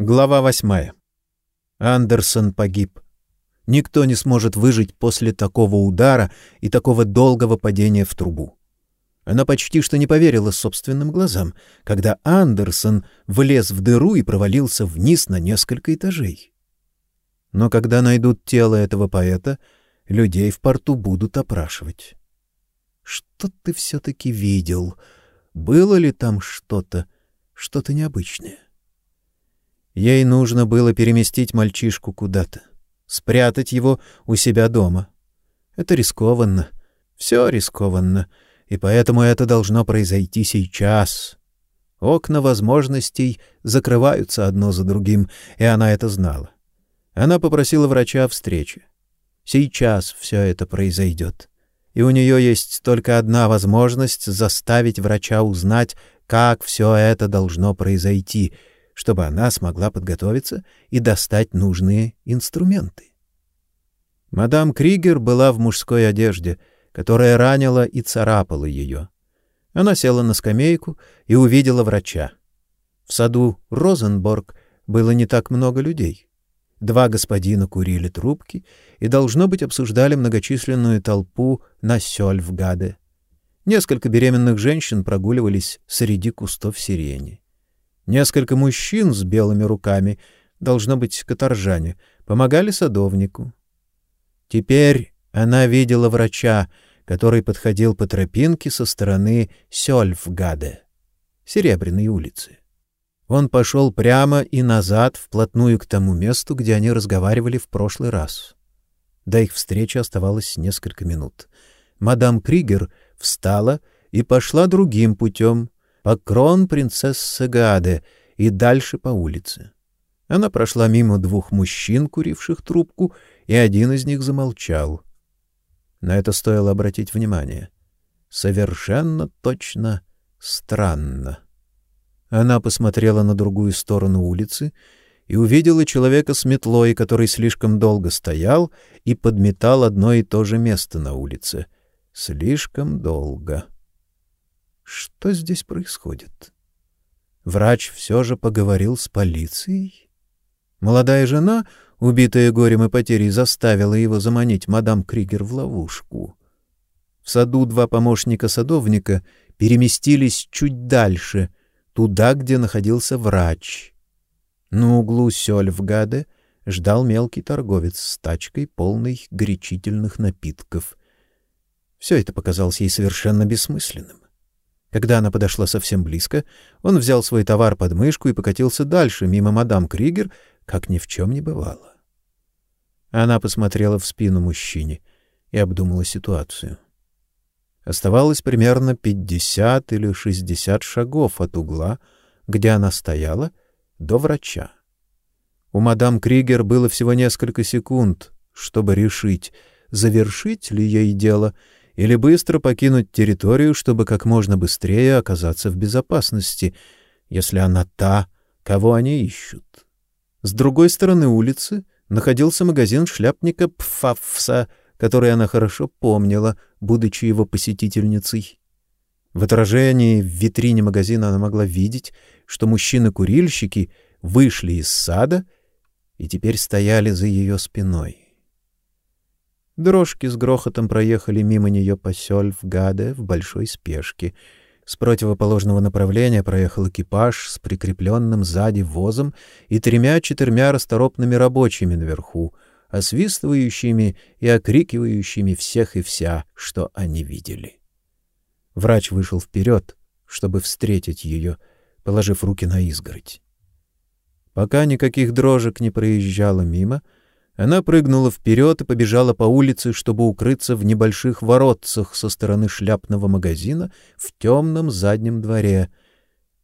Глава восьмая. Андерсон погиб. Никто не сможет выжить после такого удара и такого долгого падения в трубу. Она почти что не поверила собственным глазам, когда Андерсон влез в дыру и провалился вниз на несколько этажей. Но когда найдут тело этого поэта, людей в порту будут опрашивать. Что ты все-таки видел? Было ли там что-то, что-то необычное? Ей нужно было переместить мальчишку куда-то, спрятать его у себя дома. Это рискованно, все рискованно, и поэтому это должно произойти сейчас. Окна возможностей закрываются одно за другим, и она это знала. Она попросила врача о встрече. Сейчас все это произойдет. И у нее есть только одна возможность заставить врача узнать, как все это должно произойти — чтобы она смогла подготовиться и достать нужные инструменты. Мадам Кригер была в мужской одежде, которая ранила и царапала ее. Она села на скамейку и увидела врача. В саду Розенборг было не так много людей. Два господина курили трубки и, должно быть, обсуждали многочисленную толпу на Сёльфгаде. Несколько беременных женщин прогуливались среди кустов сирени. Несколько мужчин с белыми руками, должно быть, каторжане, помогали садовнику. Теперь она видела врача, который подходил по тропинке со стороны Сёльфгаде, Серебряной улицы. Он пошел прямо и назад, вплотную к тому месту, где они разговаривали в прошлый раз. До их встречи оставалось несколько минут. Мадам Кригер встала и пошла другим путем, по крон принцессы Гаде и дальше по улице. Она прошла мимо двух мужчин, куривших трубку, и один из них замолчал. На это стоило обратить внимание. Совершенно точно странно. Она посмотрела на другую сторону улицы и увидела человека с метлой, который слишком долго стоял и подметал одно и то же место на улице. Слишком долго. Что здесь происходит? Врач все же поговорил с полицией? Молодая жена, убитая горем и потерей, заставила его заманить мадам Кригер в ловушку. В саду два помощника садовника переместились чуть дальше, туда, где находился врач. На углу Сёльфгаде ждал мелкий торговец с тачкой, полной горячительных напитков. Все это показалось ей совершенно бессмысленным. Когда она подошла совсем близко, он взял свой товар под мышку и покатился дальше, мимо мадам Кригер, как ни в чем не бывало. Она посмотрела в спину мужчине и обдумала ситуацию. Оставалось примерно пятьдесят или шестьдесят шагов от угла, где она стояла, до врача. У мадам Кригер было всего несколько секунд, чтобы решить, завершить ли ей дело — или быстро покинуть территорию, чтобы как можно быстрее оказаться в безопасности, если она та, кого они ищут. С другой стороны улицы находился магазин шляпника Пфафса, который она хорошо помнила, будучи его посетительницей. В отражении в витрине магазина она могла видеть, что мужчины-курильщики вышли из сада и теперь стояли за ее спиной. Дрожки с грохотом проехали мимо нее по Сёльфгаде в большой спешке. С противоположного направления проехал экипаж с прикрепленным сзади возом и тремя-четырьмя расторопными рабочими наверху, освистывающими и окрикивающими всех и вся, что они видели. Врач вышел вперед, чтобы встретить ее, положив руки на изгородь. Пока никаких дрожек не проезжало мимо, — она прыгнула вперед и побежала по улице, чтобы укрыться в небольших воротцах со стороны шляпного магазина в темном заднем дворе.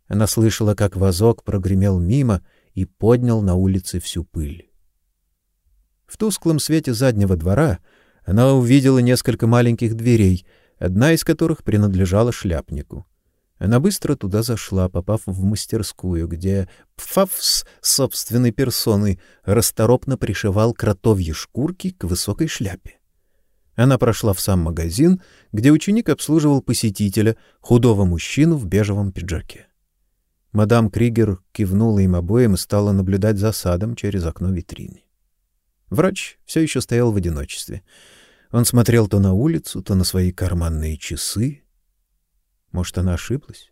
Она слышала, как вазок прогремел мимо и поднял на улице всю пыль. В тусклом свете заднего двора она увидела несколько маленьких дверей, одна из которых принадлежала шляпнику. Она быстро туда зашла, попав в мастерскую, где Пфафс собственной персоной расторопно пришивал кротовьи шкурки к высокой шляпе. Она прошла в сам магазин, где ученик обслуживал посетителя, худого мужчину в бежевом пиджаке. Мадам Кригер кивнула им обоим и стала наблюдать за садом через окно витрины. Врач все еще стоял в одиночестве. Он смотрел то на улицу, то на свои карманные часы. Может, она ошиблась?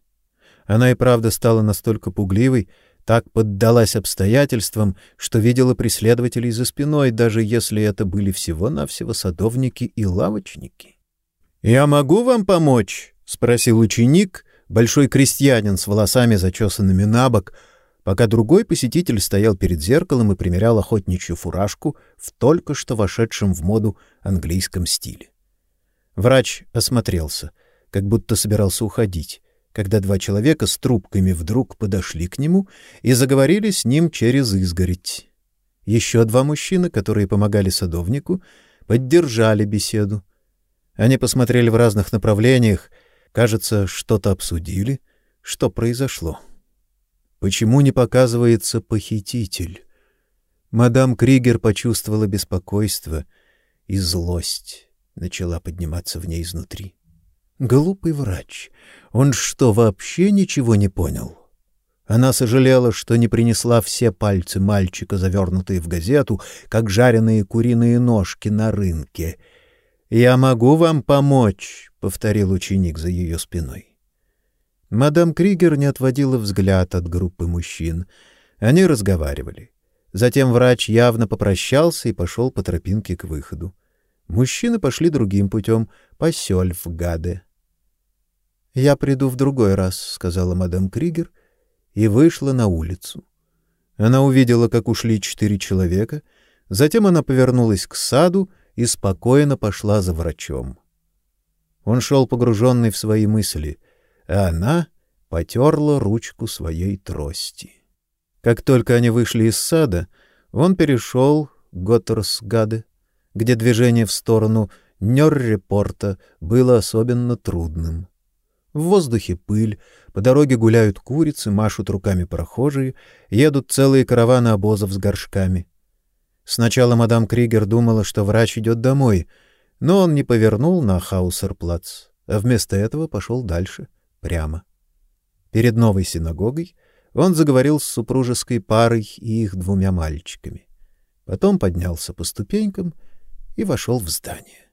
Она и правда стала настолько пугливой, так поддалась обстоятельствам, что видела преследователей за спиной, даже если это были всего-навсего садовники и лавочники. «Я могу вам помочь?» — спросил ученик, большой крестьянин с волосами зачесанными на бок, пока другой посетитель стоял перед зеркалом и примерял охотничью фуражку в только что вошедшем в моду английском стиле. Врач осмотрелся, как будто собирался уходить, когда два человека с трубками вдруг подошли к нему и заговорили с ним через изгородь. Еще два мужчины, которые помогали садовнику, поддержали беседу. Они посмотрели в разных направлениях, кажется, что-то обсудили, что произошло. Почему не показывается похититель? Мадам Кригер почувствовала беспокойство, и злость начала подниматься в ней изнутри. Глупый врач. Он что, вообще ничего не понял? Она сожалела, что не принесла все пальцы мальчика, завернутые в газету, как жареные куриные ножки на рынке. «Я могу вам помочь», — повторил ученик за ее спиной. Мадам Кригер не отводила взгляд от группы мужчин. Они разговаривали. Затем врач явно попрощался и пошел по тропинке к выходу. Мужчины пошли другим путем, по Сёльфгаде. «Я приду в другой раз», — сказала мадам Кригер и вышла на улицу. Она увидела, как ушли четыре человека, затем она повернулась к саду и спокойно пошла за врачом. Он шел погруженный в свои мысли — а она потерла ручку своей трости. Как только они вышли из сада, он перешел Готтерсгаде, где движение в сторону Нёррепорта было особенно трудным. В воздухе пыль, по дороге гуляют курицы, машут руками прохожие, едут целые караваны обозов с горшками. Сначала мадам Кригер думала, что врач идет домой, но он не повернул на Хаусерплац, а вместо этого пошел дальше — прямо. Перед новой синагогой он заговорил с супружеской парой и их двумя мальчиками. Потом поднялся по ступенькам и вошел в здание.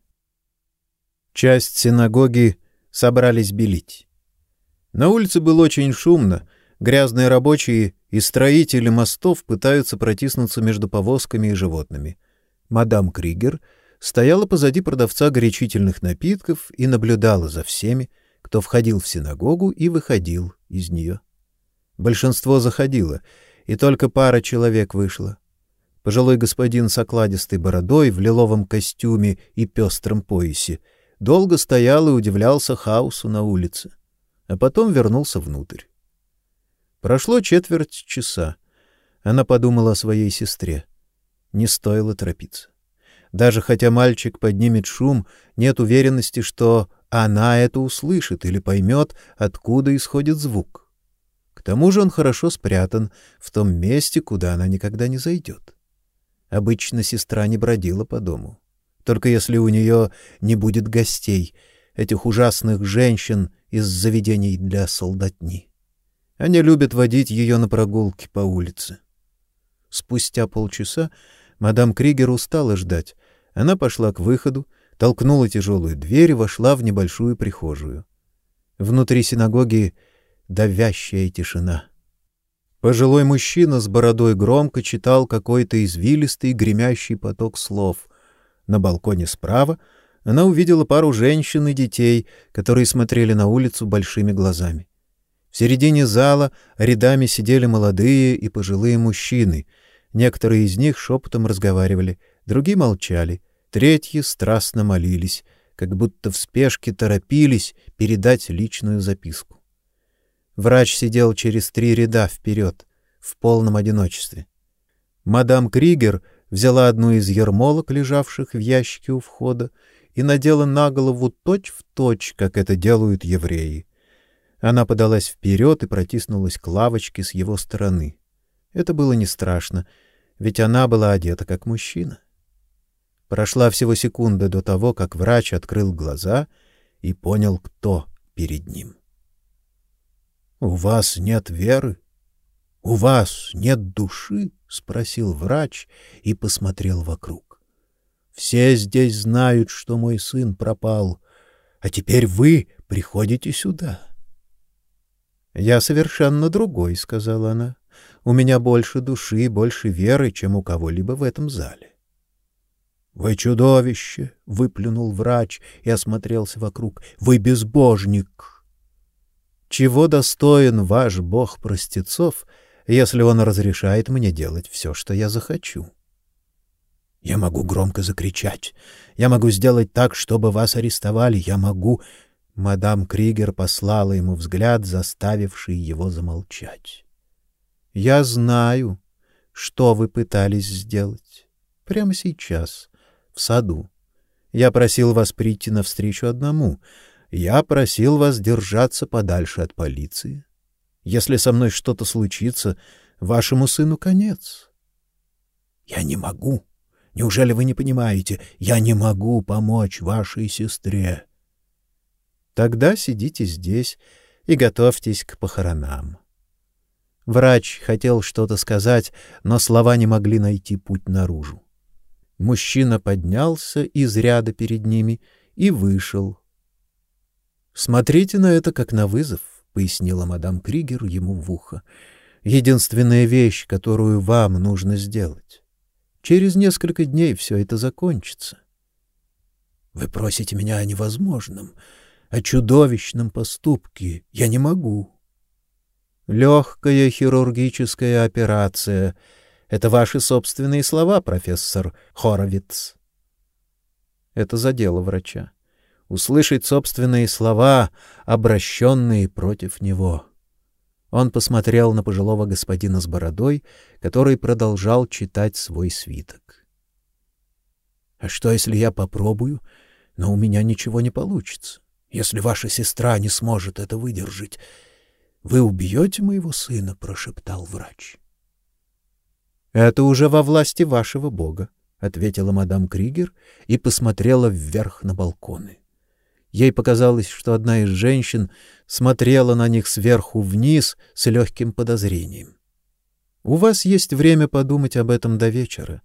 Часть синагоги собрались белить. На улице было очень шумно, грязные рабочие и строители мостов пытаются протиснуться между повозками и животными. Мадам Кригер стояла позади продавца горячительных напитков и наблюдала за всеми, кто входил в синагогу и выходил из нее. Большинство заходило, и только пара человек вышла. Пожилой господин с окладистой бородой в лиловом костюме и пестром поясе долго стоял и удивлялся хаосу на улице, а потом вернулся внутрь. Прошло четверть часа. Она подумала о своей сестре. Не стоило торопиться. Даже хотя мальчик поднимет шум, нет уверенности, что она это услышит или поймет, откуда исходит звук. К тому же он хорошо спрятан в том месте, куда она никогда не зайдет. Обычно сестра не бродила по дому. Только если у нее не будет гостей, этих ужасных женщин из заведений для солдатни. Они любят водить ее на прогулки по улице. Спустя полчаса мадам Кригер устала ждать. Она пошла к выходу, толкнула тяжелую дверь и вошла в небольшую прихожую. Внутри синагоги давящая тишина. Пожилой мужчина с бородой громко читал какой-то извилистый гремящий поток слов. На балконе справа она увидела пару женщин и детей, которые смотрели на улицу большими глазами. В середине зала рядами сидели молодые и пожилые мужчины. Некоторые из них шепотом разговаривали, другие молчали — Третьи страстно молились, как будто в спешке торопились передать личную записку. Врач сидел через три ряда вперед, в полном одиночестве. Мадам Кригер взяла одну из ермолок, лежавших в ящике у входа, и надела на голову точь-в-точь, точь, как это делают евреи. Она подалась вперед и протиснулась к лавочке с его стороны. Это было не страшно, ведь она была одета как мужчина. Прошла всего секунда до того, как врач открыл глаза и понял, кто перед ним. — У вас нет веры? У вас нет души? — спросил врач и посмотрел вокруг. — Все здесь знают, что мой сын пропал, а теперь вы приходите сюда. — Я совершенно другой, — сказала она. — У меня больше души, больше веры, чем у кого-либо в этом зале. — Вы чудовище! — выплюнул врач и осмотрелся вокруг. — Вы безбожник! — чего достоин ваш бог простецов, если он разрешает мне делать все, что я захочу? Я могу громко закричать. Я могу сделать так, чтобы вас арестовали. Я могу... Мадам Кригер послала ему взгляд, заставивший его замолчать. Я знаю, что вы пытались сделать. Прямо сейчас, в саду. Я просил вас прийти навстречу одному — я просил вас держаться подальше от полиции. Если со мной что-то случится, вашему сыну конец. Я не могу. Неужели вы не понимаете? Я не могу помочь вашей сестре. Тогда сидите здесь и готовьтесь к похоронам. Врач хотел что-то сказать, но слова не могли найти путь наружу. Мужчина поднялся из ряда перед ними и вышел, Смотрите на это как на вызов, пояснила мадам Кригер ему в ухо. Единственная вещь, которую вам нужно сделать. Через несколько дней все это закончится. Вы просите меня о невозможном, о чудовищном поступке. Я не могу. Легкая хирургическая операция это ваши собственные слова, профессор Хоровиц. Это задело врача услышать собственные слова, обращенные против него. Он посмотрел на пожилого господина с бородой, который продолжал читать свой свиток. — А что, если я попробую, но у меня ничего не получится? Если ваша сестра не сможет это выдержать, вы убьете моего сына, — прошептал врач. — Это уже во власти вашего бога, — ответила мадам Кригер и посмотрела вверх на балконы. Ей показалось, что одна из женщин смотрела на них сверху вниз с легким подозрением. У вас есть время подумать об этом до вечера,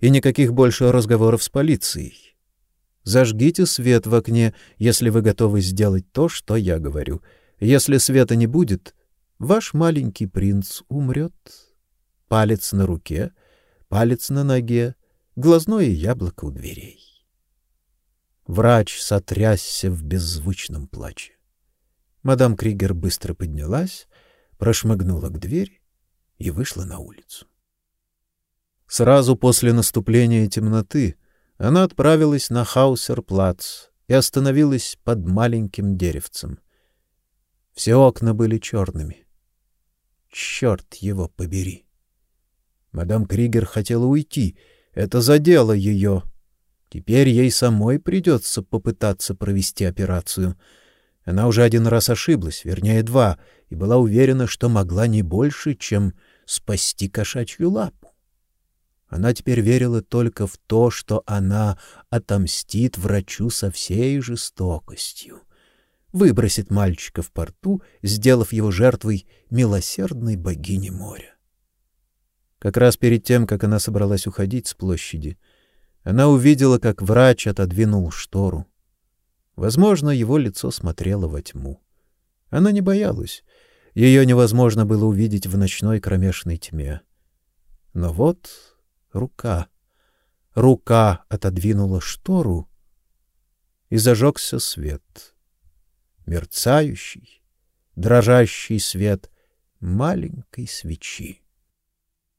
и никаких больше разговоров с полицией. Зажгите свет в окне, если вы готовы сделать то, что я говорю. Если света не будет, ваш маленький принц умрет. Палец на руке, палец на ноге, глазное яблоко у дверей. Врач сотрясся в беззвучном плаче. Мадам Кригер быстро поднялась, прошмыгнула к двери и вышла на улицу. Сразу после наступления темноты она отправилась на Хаусерплац и остановилась под маленьким деревцем. Все окна были черными. Черт его побери! Мадам Кригер хотела уйти. Это задело ее. Теперь ей самой придется попытаться провести операцию. Она уже один раз ошиблась, вернее, два, и была уверена, что могла не больше, чем спасти кошачью лапу. Она теперь верила только в то, что она отомстит врачу со всей жестокостью, выбросит мальчика в порту, сделав его жертвой милосердной богини моря. Как раз перед тем, как она собралась уходить с площади, она увидела, как врач отодвинул штору. Возможно, его лицо смотрело во тьму. Она не боялась. Ее невозможно было увидеть в ночной кромешной тьме. Но вот рука. Рука отодвинула штору, и зажегся свет. Мерцающий, дрожащий свет маленькой свечи.